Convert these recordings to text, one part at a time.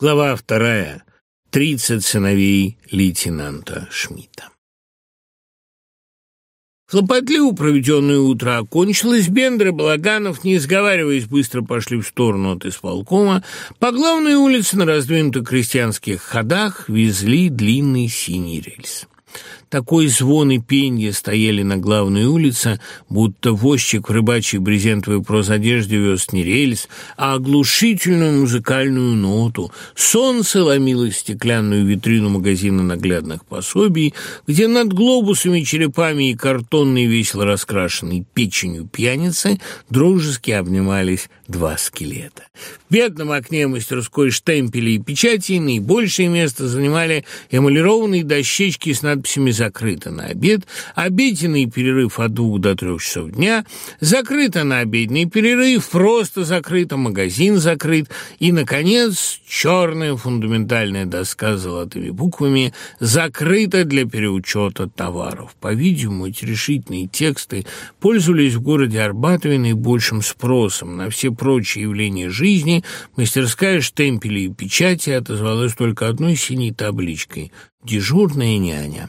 Глава вторая. Тридцать сыновей лейтенанта Шмидта. Хлопотливо проведенное утро окончилось. Бендер и Балаганов, не изговариваясь, быстро пошли в сторону от исполкома. По главной улице на раздвинутых крестьянских ходах везли длинный синий рельс. Такой звон и пенье стояли на главной улице, будто возчик в рыбачьей брезентовой прозодежде вез не рельс, а оглушительную музыкальную ноту. Солнце ломило стеклянную витрину магазина наглядных пособий, где над глобусами, черепами и картонной весело раскрашенной печенью пьяницы дружески обнимались два скелета. В бедном окне мастерской штемпели и печати наибольшее место занимали эмалированные дощечки с надписями закрыто на обед, обеденный перерыв от двух до трех часов дня, закрыто на обеденный перерыв, просто закрыто, магазин закрыт, и, наконец, черная фундаментальная доска с золотыми буквами закрыта для переучета товаров. По-видимому, эти решительные тексты пользовались в городе Арбатове наибольшим спросом. На все прочие явления жизни мастерская штемпели и печати отозвалась только одной синей табличкой «Дежурная няня».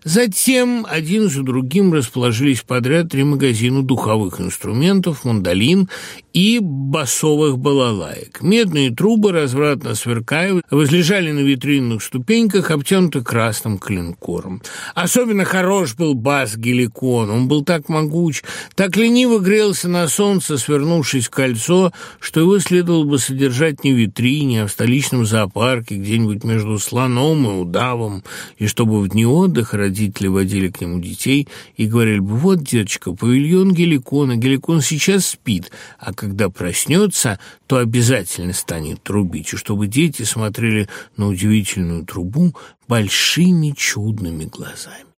Затем один за другим расположились подряд три магазина духовых инструментов, мандолин и басовых балалаек. Медные трубы развратно сверкают, возлежали на витринных ступеньках, обтянуты красным клинкором. Особенно хорош был бас геликон. Он был так могуч, так лениво грелся на солнце, свернувшись в кольцо, что его следовало бы содержать не в витрине, а в столичном зоопарке, где-нибудь между слоном и удавом, и чтобы в дни отдыха родители-водили к нему детей и говорили бы, вот, деточка, павильон геликона, геликон сейчас спит, а когда проснется, то обязательно станет трубить, и чтобы дети смотрели на удивительную трубу большими чудными глазами.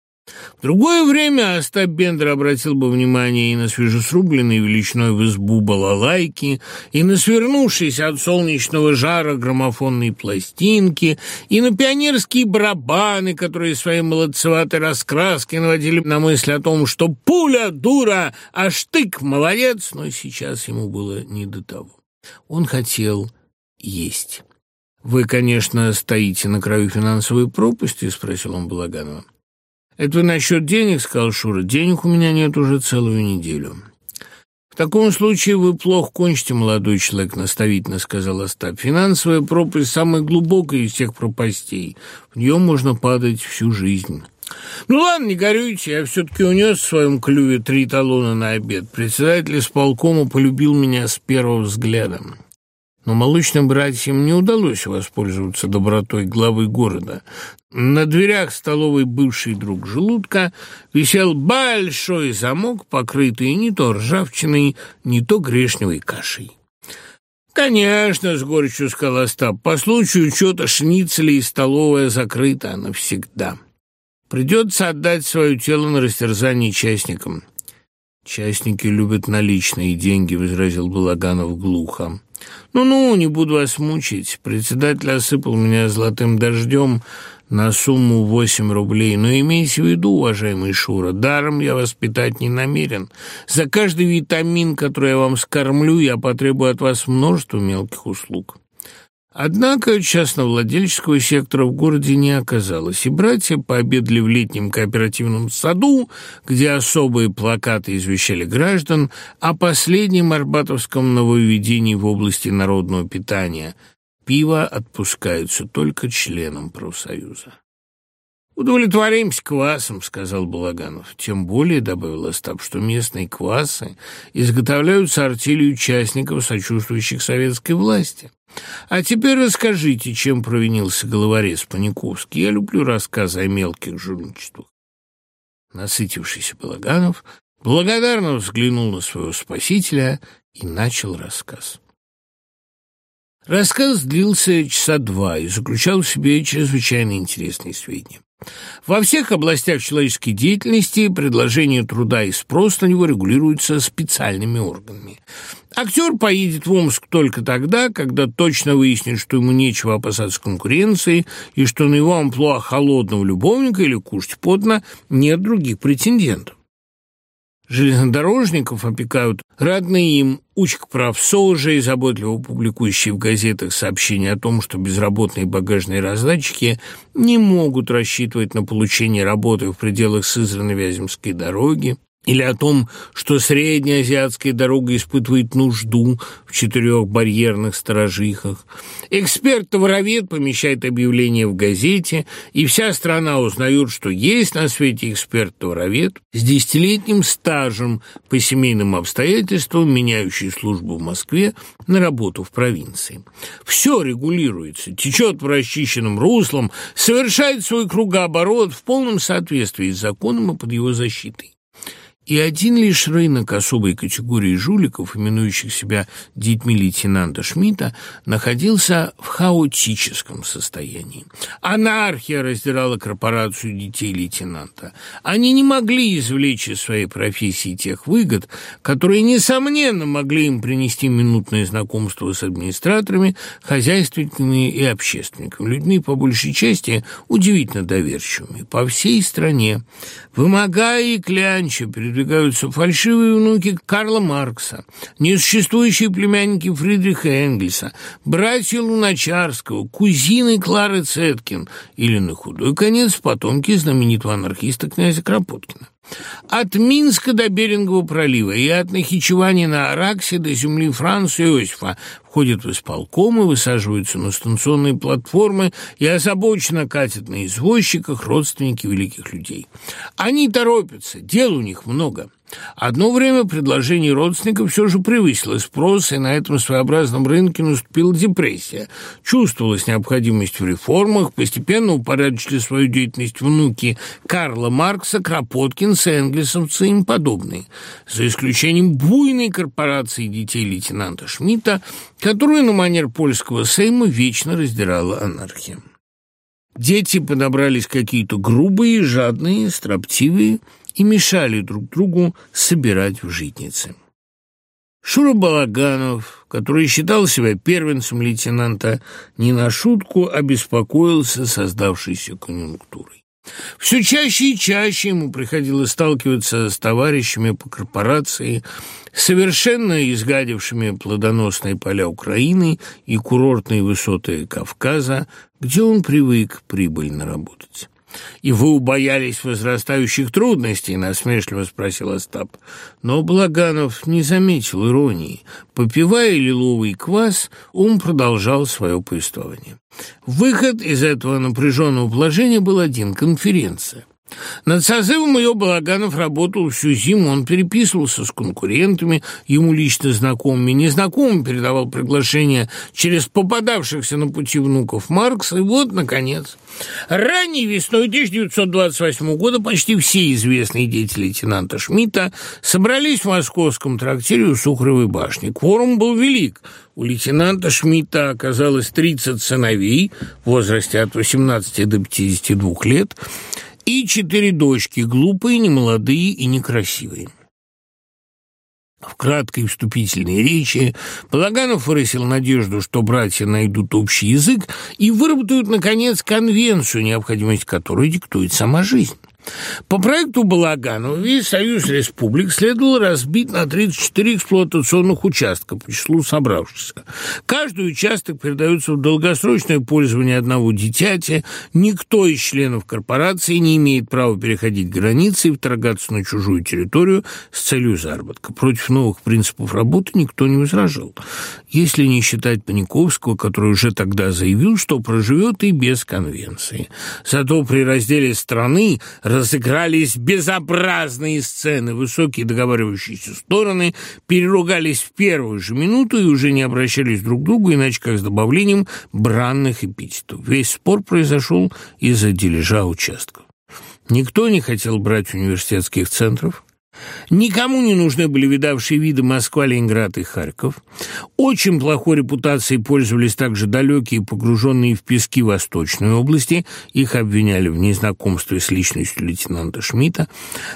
Другое время, Остап Бендер обратил бы внимание и на свежесрубленные величной в избу балалайки, и на свернувшиеся от солнечного жара граммофонные пластинки, и на пионерские барабаны, которые своей молодцеватой раскраской наводили на мысль о том, что пуля дура, а штык молодец, но сейчас ему было не до того. Он хотел есть. «Вы, конечно, стоите на краю финансовой пропасти?» – спросил он Балаганова. Это насчет денег, сказал Шура. Денег у меня нет уже целую неделю. В таком случае вы плохо кончите, молодой человек, наставительно сказал Остап. Финансовая пропасть самая глубокая из всех пропастей. В нее можно падать всю жизнь. Ну ладно, не горюйте, я все-таки унес в своем клюве три талона на обед. Председатель исполкома полюбил меня с первого взгляда. Но молочным братьям не удалось воспользоваться добротой главы города. На дверях столовой бывший друг желудка висел большой замок, покрытый не то ржавчиной, не то грешневой кашей. «Конечно», — с горечью сказал Остап, — «по случаю чего-то шницели и столовая закрыта навсегда. Придется отдать свое тело на растерзание частникам». «Частники любят наличные деньги», — возразил Балаганов глухо. Ну, ну, не буду вас мучить. Председатель осыпал меня золотым дождем на сумму восемь рублей. Но имейте в виду, уважаемый Шура, даром я вас питать не намерен. За каждый витамин, который я вам скормлю, я потребую от вас множество мелких услуг. Однако, частно владельческого сектора в городе не оказалось, и братья пообедали в летнем кооперативном саду, где особые плакаты извещали граждан о последнем арбатовском нововведении в области народного питания. Пиво отпускается только членам профсоюза. Удовлетворимся квасом, — сказал Балаганов. Тем более, — добавил Остап, — что местные квасы изготовляются артелью участников, сочувствующих советской власти. А теперь расскажите, чем провинился головорез Паниковский. Я люблю рассказы о мелких жульничествах. Насытившийся Балаганов благодарно взглянул на своего спасителя и начал рассказ. Рассказ длился часа два и заключал в себе чрезвычайно интересные сведения. Во всех областях человеческой деятельности предложение труда и спрос на него регулируются специальными органами. Актер поедет в Омск только тогда, когда точно выяснит, что ему нечего опасаться конкуренции и что на его амплуа холодного любовника или кушать потно нет других претендентов железнодорожников опекают родные им, учка профсоужа и заботливо публикующие в газетах сообщения о том, что безработные багажные раздатчики не могут рассчитывать на получение работы в пределах Сызрано-Вяземской дороги или о том, что среднеазиатская дорога испытывает нужду в четырех барьерных сторожихах. Эксперт-воровед помещает объявление в газете, и вся страна узнает, что есть на свете эксперт-воровед с десятилетним стажем по семейным обстоятельствам, меняющий службу в Москве на работу в провинции. Все регулируется, течет в расчищенном руслом, совершает свой кругооборот в полном соответствии с законом и под его защитой. И один лишь рынок особой категории жуликов, именующих себя детьми лейтенанта Шмидта, находился в хаотическом состоянии. Анархия раздирала корпорацию детей лейтенанта. Они не могли извлечь из своей профессии тех выгод, которые, несомненно, могли им принести минутное знакомство с администраторами, хозяйственниками и общественниками, людьми, по большей части, удивительно доверчивыми. По всей стране, вымогая и клянча перед передвигаются фальшивые внуки Карла Маркса, несуществующие племянники Фридриха Энгельса, братья Луначарского, кузины Клары Цеткин или, на худой конец, потомки знаменитого анархиста князя Кропоткина. От Минска до Берингового пролива и от Нахичевани на Араксе до земли Франца Иосифа входят в и высаживаются на станционные платформы и озабоченно катят на извозчиках родственники великих людей. Они торопятся, дел у них много – Одно время предложение родственников все же превысило спрос, и на этом своеобразном рынке наступила депрессия. Чувствовалась необходимость в реформах, постепенно упорядочили свою деятельность внуки Карла Маркса, Кропоткинса, Энгельсовца и им подобные, за исключением буйной корпорации детей лейтенанта Шмидта, которую на манер польского сейма вечно раздирала анархия. Дети подобрались какие-то грубые, жадные, строптивые, и мешали друг другу собирать в житнице. Шура Балаганов, который считал себя первенцем лейтенанта, не на шутку обеспокоился создавшейся конъюнктурой. Все чаще и чаще ему приходилось сталкиваться с товарищами по корпорации, совершенно изгадившими плодоносные поля Украины и курортные высоты Кавказа, где он привык прибыльно работать. И вы убоялись возрастающих трудностей, насмешливо спросил Остап. Но Благанов не заметил иронии. Попивая лиловый квас, он продолжал свое повествование. Выход из этого напряженного положения был один – конференция. Над созывом ее Балаганов работал всю зиму. Он переписывался с конкурентами, ему лично знакомыми, незнакомым передавал приглашения через попадавшихся на пути внуков Маркса. И вот, наконец, ранней весной 1928 года почти все известные дети лейтенанта Шмидта собрались в московском трактире у Сухаревой башни. Кворум был велик. У лейтенанта Шмидта оказалось 30 сыновей в возрасте от 18 до 52 лет – и четыре дочки, глупые, немолодые и некрасивые. В краткой вступительной речи Полаганов выразил надежду, что братья найдут общий язык и выработают, наконец, конвенцию, необходимость которой диктует сама жизнь. По проекту Балагану весь Союз Республик следовало разбить на 34 эксплуатационных участка по числу собравшихся. Каждый участок передается в долгосрочное пользование одного дитяти. Никто из членов корпорации не имеет права переходить границы и вторгаться на чужую территорию с целью заработка. Против новых принципов работы никто не возражал. Если не считать Паниковского, который уже тогда заявил, что проживет и без конвенции. Зато при разделе страны разыгрались безобразные сцены. Высокие договаривающиеся стороны переругались в первую же минуту и уже не обращались друг к другу, иначе как с добавлением бранных эпитетов. Весь спор произошел из-за дележа участков. Никто не хотел брать университетских центров, Никому не нужны были видавшие виды Москва, Ленинград и Харьков. Очень плохой репутацией пользовались также далекие и погруженные в пески Восточной области. Их обвиняли в незнакомстве с личностью лейтенанта Шмидта.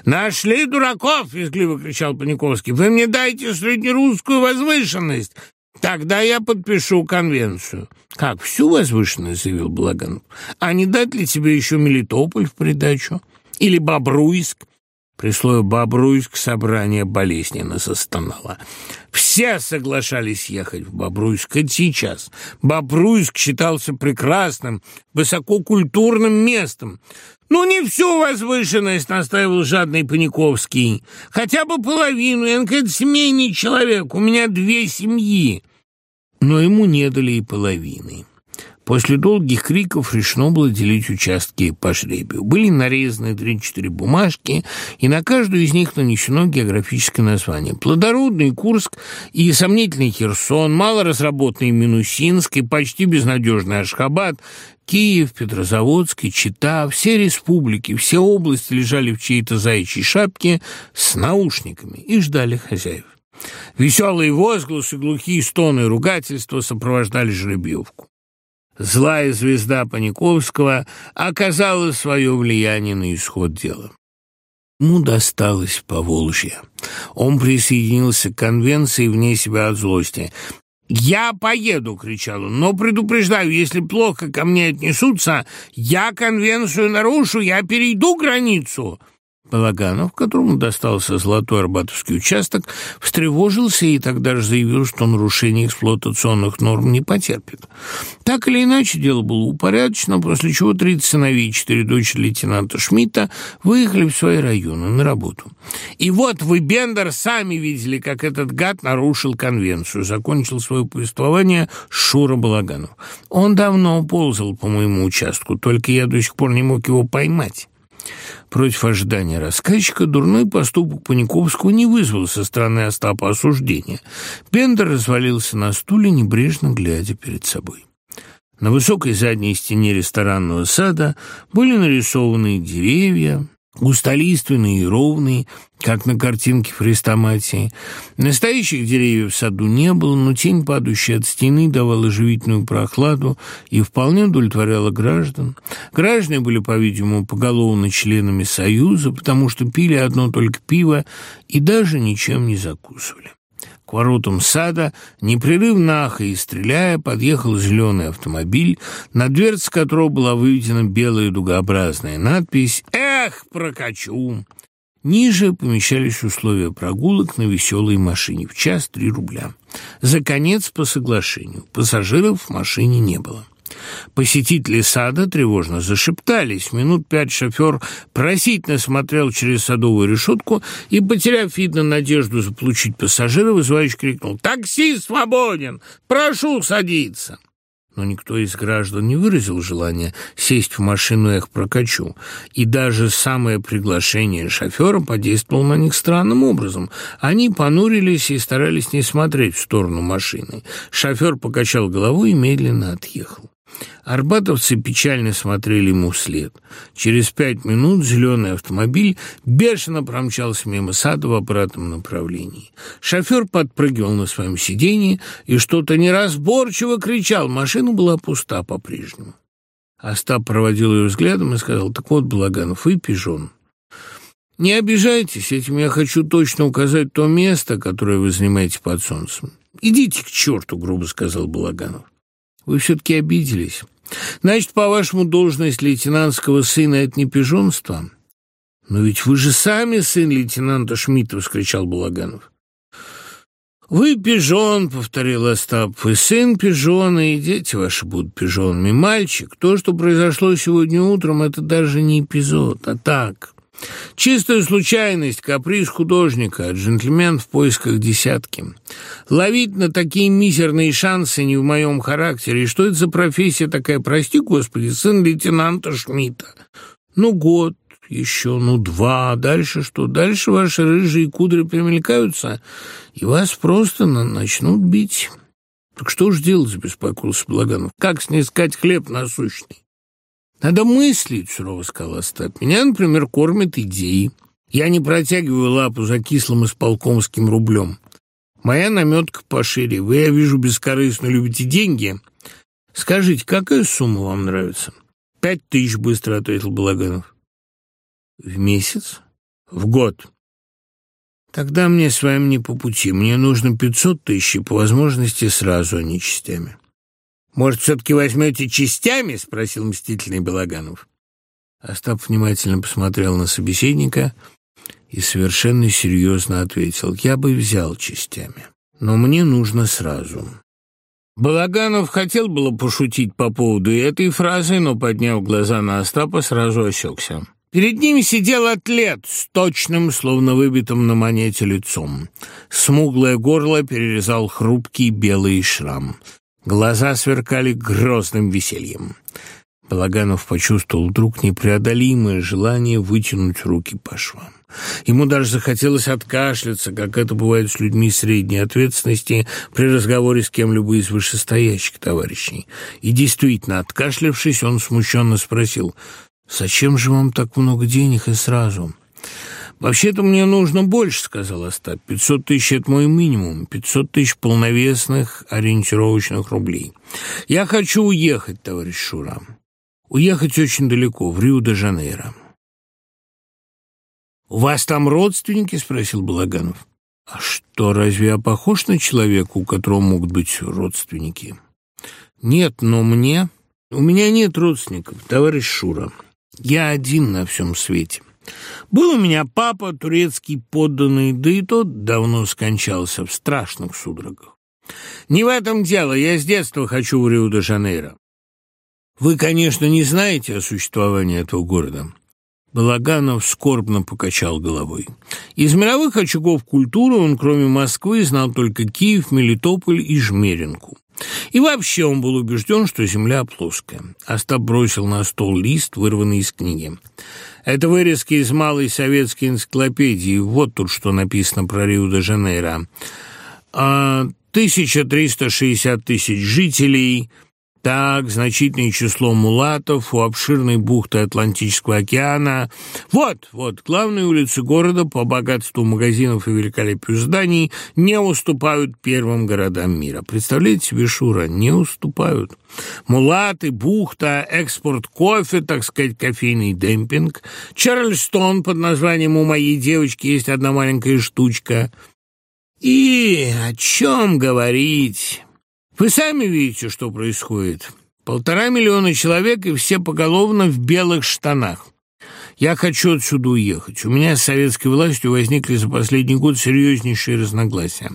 «Нашли дураков!» — визгливо кричал Паниковский. «Вы мне дайте среднерусскую возвышенность!» «Тогда я подпишу конвенцию». «Как, всю возвышенность?» — заявил Благанов. «А не дать ли тебе еще Мелитополь в придачу? Или Бобруйск?» Пришло Бобруйск, собрание болезненно застонало. Все соглашались ехать в Бобруйск, и сейчас. Бобруйск считался прекрасным, высококультурным местом. «Ну, не всю возвышенность», — настаивал жадный Паниковский. «Хотя бы половину, я, наконец, семейный человек, у меня две семьи». Но ему не дали и половины. После долгих криков решено было делить участки по жребию. Были нарезаны 3-4 бумажки, и на каждую из них нанесено географическое название. Плодородный Курск и сомнительный Херсон, малоразработанный Минусинск и почти безнадежный Ашхабад, Киев, Петрозаводск и Чита, все республики, все области лежали в чьей-то заячьей шапке с наушниками и ждали хозяев. Веселые возгласы, глухие стоны и ругательства сопровождали жеребьевку. Злая звезда Паниковского оказала свое влияние на исход дела. Ему досталось Поволжье. Он присоединился к конвенции вне себя от злости. «Я поеду!» — кричал он. «Но предупреждаю, если плохо ко мне отнесутся, я конвенцию нарушу, я перейду границу!» Балаганов, которому достался золотой арбатовский участок, встревожился и тогда же заявил, что нарушение эксплуатационных норм не потерпит. Так или иначе, дело было упорядочено, после чего 30 сыновей и 4 дочери лейтенанта Шмидта выехали в свои районы на работу. И вот вы, Бендер, сами видели, как этот гад нарушил конвенцию, закончил свое повествование Шура Балаганов. Он давно ползал по моему участку, только я до сих пор не мог его поймать. Против ожидания рассказчика дурной поступок Паниковского не вызвал со стороны Остапа осуждения. Пендер развалился на стуле, небрежно глядя перед собой. На высокой задней стене ресторанного сада были нарисованы деревья, густолиственный и ровный, как на картинке в хрестоматии. Настоящих деревьев в саду не было, но тень, падающая от стены, давала живительную прохладу и вполне удовлетворяла граждан. Граждане были, по-видимому, поголовно членами Союза, потому что пили одно только пиво и даже ничем не закусывали. К воротам сада, непрерывно ахая и стреляя, подъехал зеленый автомобиль, на дверце которого была выведена белая дугообразная надпись «Эх, прокачу!». Ниже помещались условия прогулок на веселой машине в час три рубля. За конец по соглашению. Пассажиров в машине не было. Посетители сада тревожно зашептались. Минут пять шофер просительно смотрел через садовую решетку и, потеряв, видно, надежду заполучить пассажира, вызывающе крикнул «Такси свободен! Прошу садиться!» но никто из граждан не выразил желания сесть в машину «Эх, прокачу». И даже самое приглашение шофера подействовало на них странным образом. Они понурились и старались не смотреть в сторону машины. Шофер покачал голову и медленно отъехал. Арбатовцы печально смотрели ему вслед. Через пять минут зеленый автомобиль бешено промчался мимо сада в обратном направлении. Шофер подпрыгивал на своем сиденье и что-то неразборчиво кричал. Машина была пуста по-прежнему. Остап проводил ее взглядом и сказал, «Так вот, Благанов и пижон». «Не обижайтесь, этим я хочу точно указать то место, которое вы занимаете под солнцем. Идите к черту», — грубо сказал Балаганов. Вы все-таки обиделись. Значит, по-вашему, должность лейтенантского сына — это не пижонство? Но ведь вы же сами сын лейтенанта Шмидта, — вскричал Булаганов. «Вы пижон», — повторил Остап, — «вы сын пижона, и дети ваши будут пижонами. Мальчик, то, что произошло сегодня утром, это даже не эпизод, а так, Чистая случайность, каприз художника, джентльмен в поисках десятки. Ловить на такие мизерные шансы не в моем характере. И что это за профессия такая, прости господи, сын лейтенанта Шмидта? Ну, год, еще, ну, два, дальше что? Дальше ваши рыжие кудры примелькаются, и вас просто на начнут бить. Так что ж делать, беспокоился Благанов. Как снискать хлеб насущный? Надо мыслить, сурово сказал Остап. Меня, Например, кормят идеи. Я не протягиваю лапу за кислым и рублем. Моя наметка пошире. Вы, я вижу, бескорыстно любите деньги. Скажите, какая сумма вам нравится? Пять тысяч, быстро ответил Балаганов. В месяц? В год. Тогда мне с вами не по пути. Мне нужно пятьсот тысяч, и по возможности сразу, а не частями. «Может, все-таки возьмете частями?» — спросил мстительный Балаганов. Остап внимательно посмотрел на собеседника и совершенно серьезно ответил. «Я бы взял частями, но мне нужно сразу». Балаганов хотел было пошутить по поводу этой фразы, но, подняв глаза на Остапа, сразу осекся. Перед ним сидел атлет с точным, словно выбитым на монете лицом. Смуглое горло перерезал хрупкий белый шрам. Глаза сверкали грозным весельем. Балаганов почувствовал вдруг непреодолимое желание вытянуть руки по швам. Ему даже захотелось откашляться, как это бывает с людьми средней ответственности при разговоре с кем-либо из вышестоящих товарищей. И действительно, откашлявшись, он смущенно спросил, «Зачем же вам так много денег и сразу?» Вообще-то мне нужно больше, сказал Остап. 500 тысяч – это мой минимум, 500 тысяч полновесных ориентировочных рублей. Я хочу уехать, товарищ Шура. Уехать очень далеко, в Рио-де-Жанейро. «У вас там родственники?» – спросил Балаганов. «А что, разве я похож на человека, у которого могут быть родственники?» «Нет, но мне...» «У меня нет родственников, товарищ Шура. Я один на всем свете. Был у меня папа, турецкий подданный, да и тот давно скончался в страшных судорогах. Не в этом дело, я с детства хочу в Рио-де-Жанейро. Вы, конечно, не знаете о существовании этого города. Балаганов скорбно покачал головой. Из мировых очагов культуры он, кроме Москвы, знал только Киев, Мелитополь и Жмеринку. И вообще он был убежден, что земля плоская. Остап бросил на стол лист, вырванный из книги. Это вырезки из малой советской энциклопедии. Вот тут что написано про Рио-де-Жанейро. А 1360 тысяч жителей – так, значительное число мулатов у обширной бухты Атлантического океана. Вот, вот, главные улицы города по богатству магазинов и великолепию зданий не уступают первым городам мира. Представляете себе, Шура, не уступают. Мулаты, бухта, экспорт кофе, так сказать, кофейный демпинг. Чарльстон под названием «У моей девочки есть одна маленькая штучка». И о чем говорить? Вы сами видите, что происходит. Полтора миллиона человек, и все поголовно в белых штанах. Я хочу отсюда уехать. У меня с советской властью возникли за последний год серьезнейшие разногласия.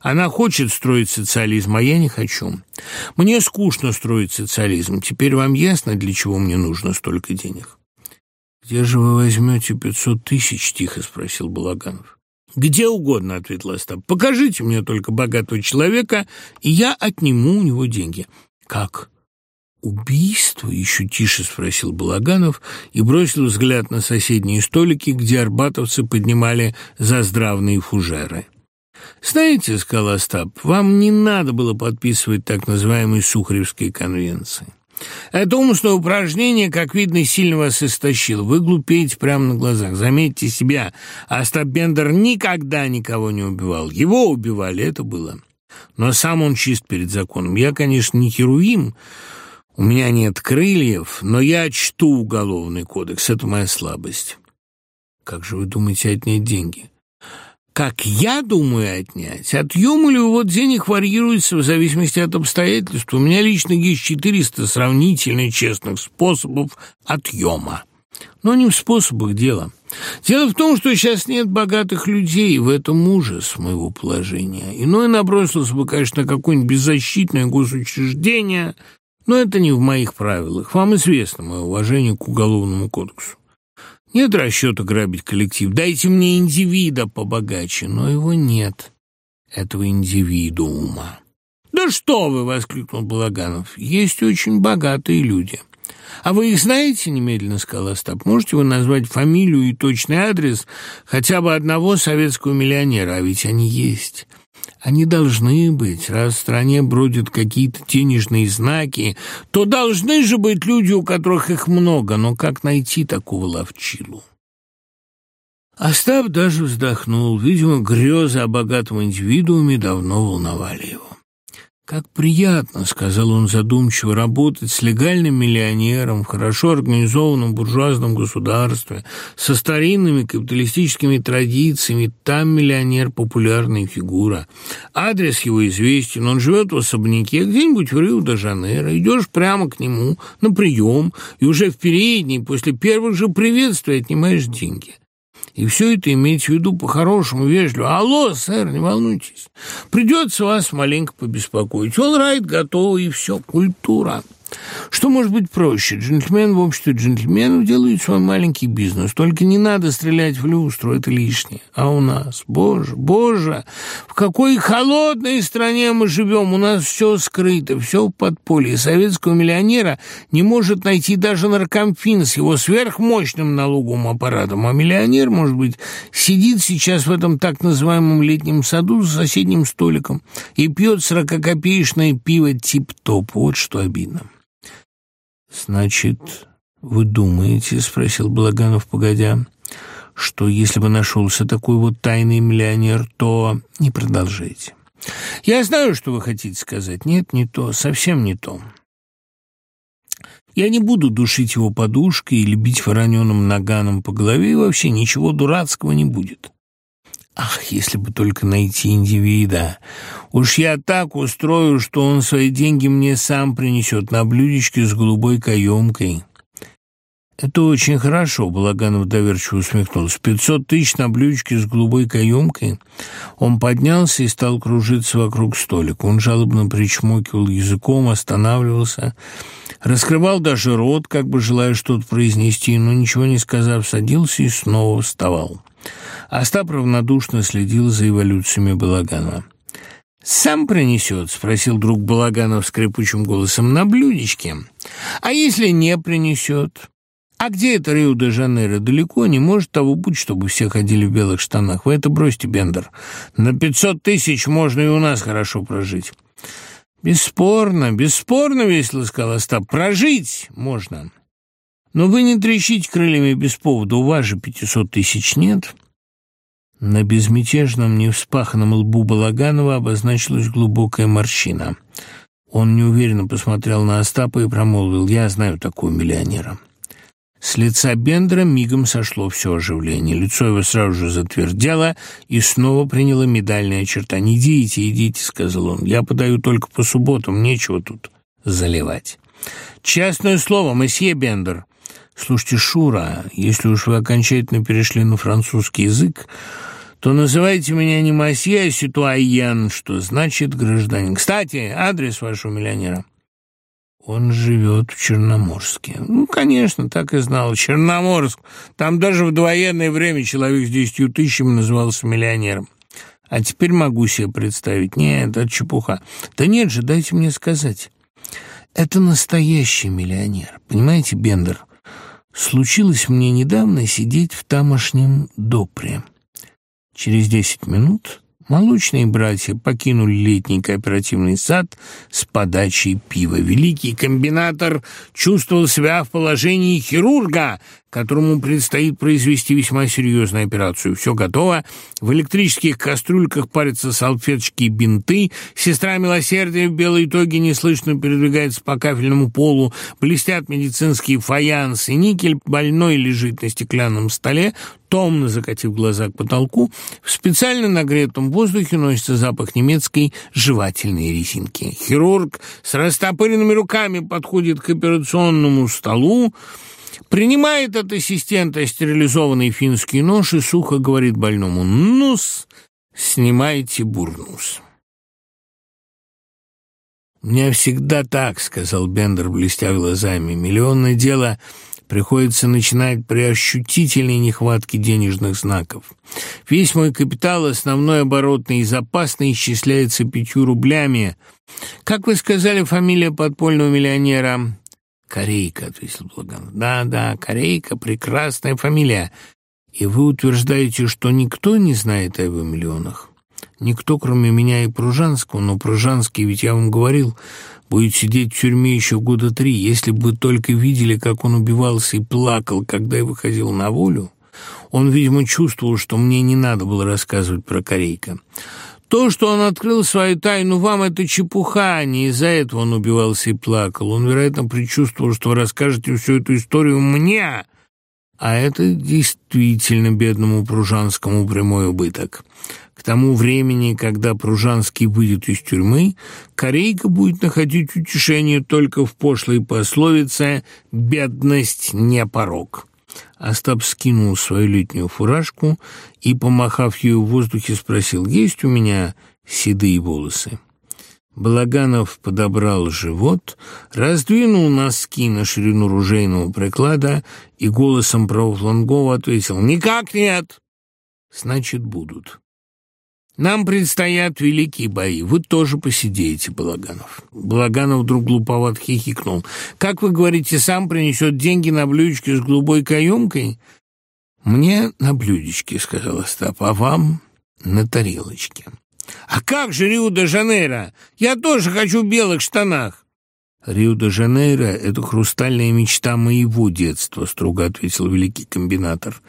Она хочет строить социализм, а я не хочу. Мне скучно строить социализм. Теперь вам ясно, для чего мне нужно столько денег? «Где же вы возьмете пятьсот тысяч?» – тихо спросил Балаганов где угодно», — ответил Эста. «Покажите мне только богатого человека, и я отниму у него деньги». «Как?» «Убийство?» — еще тише спросил Балаганов и бросил взгляд на соседние столики, где арбатовцы поднимали заздравные фужеры. «Знаете, — сказал Остап, — вам не надо было подписывать так называемые Сухаревские конвенции». Это умственное упражнение, как видно, сильно вас истощило. Вы глупеете прямо на глазах. Заметьте себя, Остап Бендер никогда никого не убивал. Его убивали, это было. Но сам он чист перед законом. Я, конечно, не херуим, у меня нет крыльев, но я чту уголовный кодекс, это моя слабость. Как же вы думаете отнять деньги? как я думаю отнять, отъемы ли его денег варьируется в зависимости от обстоятельств. У меня лично есть 400 сравнительно честных способов отъема. Но не в способах дела. Дело в том, что сейчас нет богатых людей, в этом ужас моего положения. Иной набросился бы, конечно, на какое-нибудь беззащитное госучреждение, но это не в моих правилах. Вам известно мое уважение к Уголовному кодексу. Нет расчета грабить коллектив. Дайте мне индивида побогаче, но его нет, этого индивидуума. «Да что вы!» — воскликнул Балаганов. «Есть очень богатые люди». «А вы их знаете?» — немедленно сказал Остап. «Можете вы назвать фамилию и точный адрес хотя бы одного советского миллионера? А ведь они есть. Они должны быть. Раз в стране бродят какие-то денежные знаки, то должны же быть люди, у которых их много. Но как найти такого ловчилу? Остап даже вздохнул. Видимо, грезы о богатом индивидууме давно волновали его. Как приятно, — сказал он задумчиво, — работать с легальным миллионером в хорошо организованном буржуазном государстве, со старинными капиталистическими традициями, там миллионер — популярная фигура. Адрес его известен, он живет в особняке где-нибудь в Рио-де-Жанейро, идешь прямо к нему на прием и уже в передней после первых же приветствий отнимаешь деньги. И все это имейте в виду по-хорошему, вежливо. Алло, сэр, не волнуйтесь. Придется вас маленько побеспокоить. Он райт готов, и все, культура. Что может быть проще? Джентльмен, в обществе джентльменов делает свой маленький бизнес. Только не надо стрелять в люстру, это лишнее. А у нас, боже, боже, в какой холодной стране мы живем. У нас все скрыто, все в подполье. Советского миллионера не может найти даже наркомфин с его сверхмощным налоговым аппаратом. А миллионер, может быть, сидит сейчас в этом так называемом летнем саду с соседним столиком и пьет сорококопеечное пиво тип-топ. Вот что обидно. «Значит, вы думаете, — спросил Благанов погодя, — что если бы нашелся такой вот тайный миллионер, то не продолжайте. Я знаю, что вы хотите сказать. Нет, не то, совсем не то. Я не буду душить его подушкой или бить вороненым наганом по голове, и вообще ничего дурацкого не будет. Ах, если бы только найти индивида. Уж я так устрою, что он свои деньги мне сам принесет на блюдечке с голубой каемкой». «Это очень хорошо», — Балаганов доверчиво усмехнулся. «Пятьсот тысяч на блюдечке с голубой каемкой». Он поднялся и стал кружиться вокруг столика. Он жалобно причмокивал языком, останавливался, раскрывал даже рот, как бы желая что-то произнести, но ничего не сказав, садился и снова вставал. Остап равнодушно следил за эволюциями балагана. «Сам принесет?» — спросил друг Балаганов скрипучим голосом. «На блюдечке. А если не принесет?» «А где это Рио-де-Жанейро? Далеко не может того быть, чтобы все ходили в белых штанах. Вы это бросьте, Бендер. На пятьсот тысяч можно и у нас хорошо прожить». «Бесспорно, бесспорно, — весело сказал Остап, — прожить можно». Но вы не трещите крыльями без повода, у вас же пятисот тысяч нет. На безмятежном, невспаханном лбу Балаганова обозначилась глубокая морщина. Он неуверенно посмотрел на Остапа и промолвил «Я знаю такого миллионера». С лица Бендера мигом сошло все оживление. Лицо его сразу же затвердело и снова приняло медальные черта. «Не идите, идите», — сказал он. «Я подаю только по субботам, нечего тут заливать». Частное слово, месье Бендер», Слушайте, Шура, если уж вы окончательно перешли на французский язык, то называйте меня не масье, а ситуаен, что значит гражданин. Кстати, адрес вашего миллионера. Он живет в Черноморске. Ну, конечно, так и знал. Черноморск. Там даже в двоенное время человек с десятью тысячами назывался миллионером. А теперь могу себе представить. не, это чепуха. Да нет же, дайте мне сказать. Это настоящий миллионер. Понимаете, Бендер? — Случилось мне недавно сидеть в тамошнем допре. Через десять минут молочные братья покинули летний кооперативный сад с подачей пива. Великий комбинатор чувствовал себя в положении хирурга, которому предстоит произвести весьма серьезную операцию. Все готово. В электрических кастрюльках парятся салфеточки и бинты. Сестра милосердия в белой тоге неслышно передвигается по кафельному полу. Блестят медицинские фаянсы. Никель больной лежит на стеклянном столе, томно закатив глаза к потолку. В специально нагретом воздухе носится запах немецкой жевательной резинки. Хирург с растопыренными руками подходит к операционному столу. Принимает от ассистента стерилизованный финский нож и сухо говорит больному «Нус, снимайте бурнус». Меня всегда так», — сказал Бендер, блестя глазами. «Миллионное дело приходится начинать при ощутительной нехватке денежных знаков. Весь мой капитал, основной оборотный и запасный, исчисляется пятью рублями. Как вы сказали, фамилия подпольного миллионера?» корейка, ответил блоган. Да, да, корейка, прекрасная фамилия. И вы утверждаете, что никто не знает о его миллионах? Никто, кроме меня и Пружанского, но Пружанский, ведь я вам говорил, будет сидеть в тюрьме еще года три. Если бы только видели, как он убивался и плакал, когда я выходил на волю, он, видимо, чувствовал, что мне не надо было рассказывать про корейка. То, что он открыл свою тайну вам, это чепуха, а не из-за этого он убивался и плакал. Он, вероятно, предчувствовал, что вы расскажете всю эту историю мне, а это действительно бедному Пружанскому прямой убыток. К тому времени, когда Пружанский выйдет из тюрьмы, Корейка будет находить утешение только в пошлой пословице «бедность не порог». Остапскин скинул свою летнюю фуражку и, помахав ее в воздухе, спросил, есть у меня седые волосы. Балаганов подобрал живот, раздвинул носки на ширину ружейного приклада и голосом правофлангова ответил «Никак нет!» «Значит, будут». Нам предстоят великие бои. Вы тоже посидеете, Балаганов. Балаганов вдруг глуповат хихикнул. Как вы говорите, сам принесет деньги на блюдечке с голубой каемкой? Мне на блюдечке, сказал Остап, а вам на тарелочке. А как же Рио-де-Жанейро? Я тоже хочу в белых штанах. Рио-де-Жанейро — это хрустальная мечта моего детства, строго ответил великий комбинатор.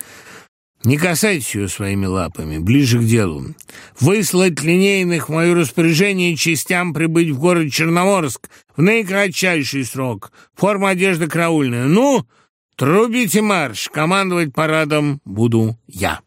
Не касайтесь ее своими лапами, ближе к делу. Выслать линейных в мое распоряжение частям прибыть в город Черноморск в наикратчайший срок. Форма одежды караульная. Ну, трубите марш, командовать парадом буду я.